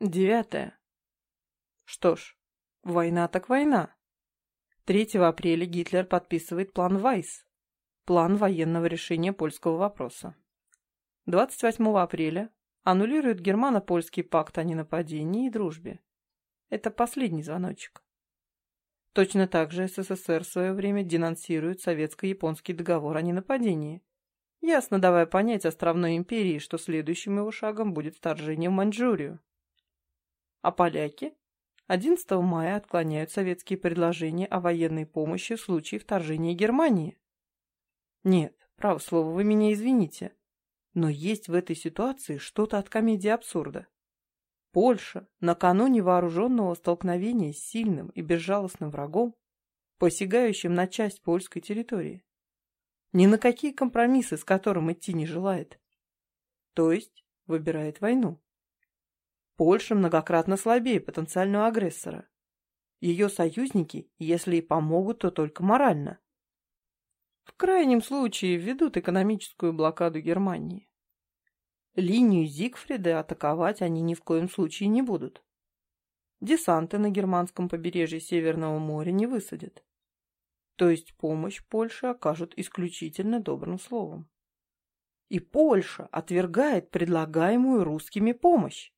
Девятое. Что ж, война так война. 3 апреля Гитлер подписывает план Вайс, план военного решения польского вопроса. 28 апреля аннулирует германо-польский пакт о ненападении и дружбе. Это последний звоночек. Точно так же СССР в свое время денонсирует советско-японский договор о ненападении, ясно давая понять островной империи, что следующим его шагом будет вторжение в Маньчжурию. А поляки 11 мая отклоняют советские предложения о военной помощи в случае вторжения Германии. Нет, право слово, вы меня извините, но есть в этой ситуации что-то от комедии абсурда. Польша, накануне вооруженного столкновения с сильным и безжалостным врагом, посягающим на часть польской территории, ни на какие компромиссы, с которым идти не желает. То есть выбирает войну. Польша многократно слабее потенциального агрессора. Ее союзники, если и помогут, то только морально. В крайнем случае введут экономическую блокаду Германии. Линию Зигфрида атаковать они ни в коем случае не будут. Десанты на германском побережье Северного моря не высадят. То есть помощь Польше окажут исключительно добрым словом. И Польша отвергает предлагаемую русскими помощь.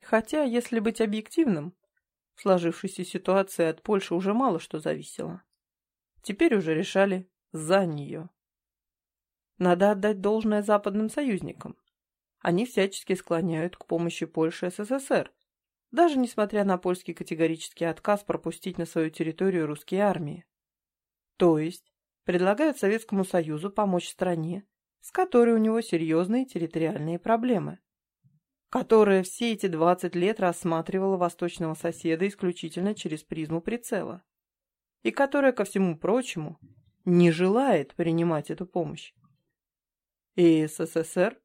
Хотя, если быть объективным, в сложившейся ситуации от Польши уже мало что зависело. Теперь уже решали за нее. Надо отдать должное западным союзникам. Они всячески склоняют к помощи Польши СССР, даже несмотря на польский категорический отказ пропустить на свою территорию русские армии. То есть предлагают Советскому Союзу помочь стране, с которой у него серьезные территориальные проблемы, которая все эти 20 лет рассматривала восточного соседа исключительно через призму прицела, и которая, ко всему прочему, не желает принимать эту помощь и СССР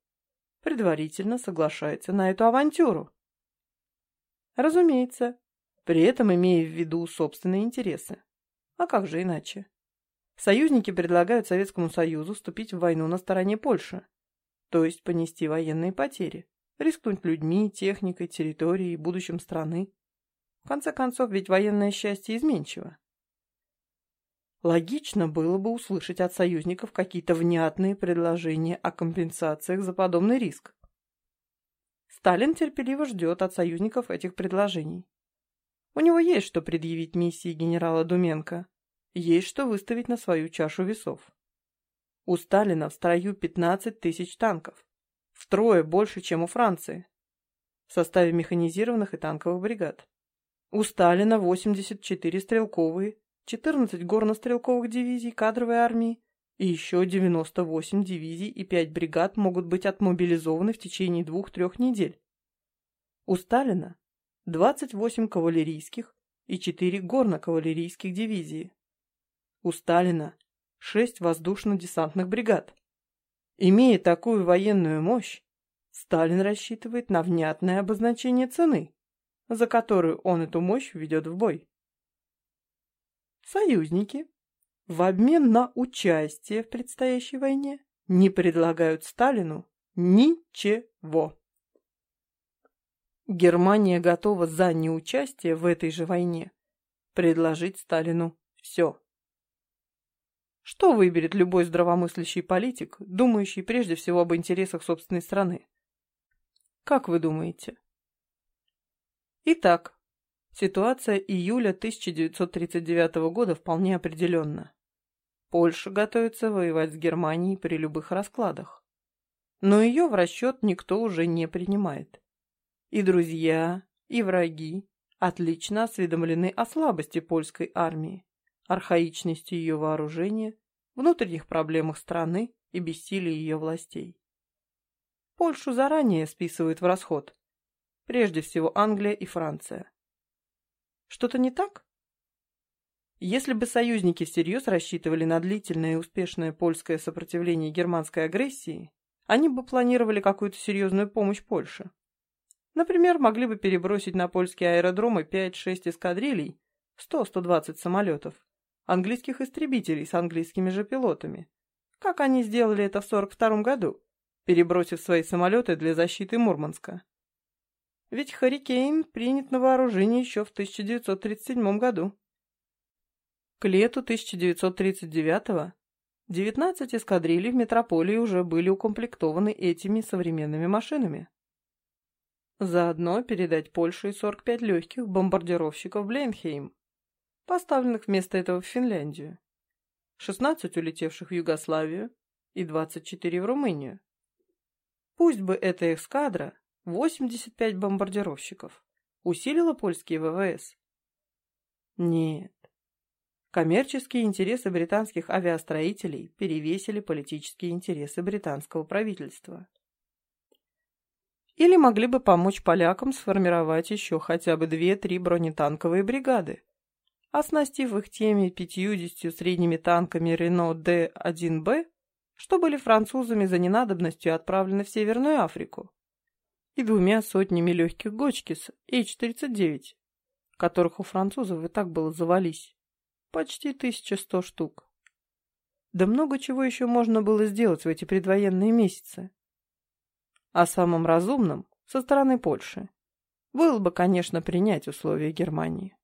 предварительно соглашается на эту авантюру. Разумеется, при этом имея в виду собственные интересы. А как же иначе? Союзники предлагают Советскому Союзу вступить в войну на стороне Польши, то есть понести военные потери, рискнуть людьми, техникой, территорией, будущим страны. В конце концов, ведь военное счастье изменчиво. Логично было бы услышать от союзников какие-то внятные предложения о компенсациях за подобный риск. Сталин терпеливо ждет от союзников этих предложений. У него есть что предъявить миссии генерала Думенко, есть что выставить на свою чашу весов. У Сталина в строю 15 тысяч танков, втрое больше, чем у Франции, в составе механизированных и танковых бригад. У Сталина 84 стрелковые 14 горнострелковых дивизий кадровой армии и еще 98 дивизий и 5 бригад могут быть отмобилизованы в течение двух-трех недель. У Сталина 28 кавалерийских и 4 горно-кавалерийских дивизии. У Сталина 6 воздушно-десантных бригад. Имея такую военную мощь, Сталин рассчитывает на внятное обозначение цены, за которую он эту мощь ведет в бой. Союзники в обмен на участие в предстоящей войне не предлагают Сталину ничего. Германия готова за неучастие в этой же войне предложить Сталину все. Что выберет любой здравомыслящий политик, думающий прежде всего об интересах собственной страны? Как вы думаете? Итак, Ситуация июля 1939 года вполне определенна. Польша готовится воевать с Германией при любых раскладах. Но ее в расчет никто уже не принимает. И друзья, и враги отлично осведомлены о слабости польской армии, архаичности ее вооружения, внутренних проблемах страны и бессилии ее властей. Польшу заранее списывают в расход, прежде всего Англия и Франция. Что-то не так? Если бы союзники всерьез рассчитывали на длительное и успешное польское сопротивление германской агрессии, они бы планировали какую-то серьезную помощь Польше. Например, могли бы перебросить на польские аэродромы 5-6 эскадрилей, 100-120 самолетов, английских истребителей с английскими же пилотами, как они сделали это в 1942 году, перебросив свои самолеты для защиты Мурманска. Ведь «Харрикейн» принят на вооружение еще в 1937 году. К лету 1939-го 19 эскадрилей в метрополии уже были укомплектованы этими современными машинами. Заодно передать Польше 45 легких бомбардировщиков Бленхейм, поставленных вместо этого в Финляндию, 16 улетевших в Югославию и 24 в Румынию. Пусть бы эта эскадра, 85 бомбардировщиков, усилила польские ВВС. Нет. Коммерческие интересы британских авиастроителей перевесили политические интересы британского правительства. Или могли бы помочь полякам сформировать еще хотя бы две-три бронетанковые бригады, оснастив их теми пятьюдесятью средними танками Рено Д-1Б, что были французами за ненадобностью отправлены в Северную Африку, и двумя сотнями легких Гочкис H-39, которых у французов и так было завались. Почти 1100 штук. Да много чего еще можно было сделать в эти предвоенные месяцы. А самым разумным, со стороны Польши, было бы, конечно, принять условия Германии.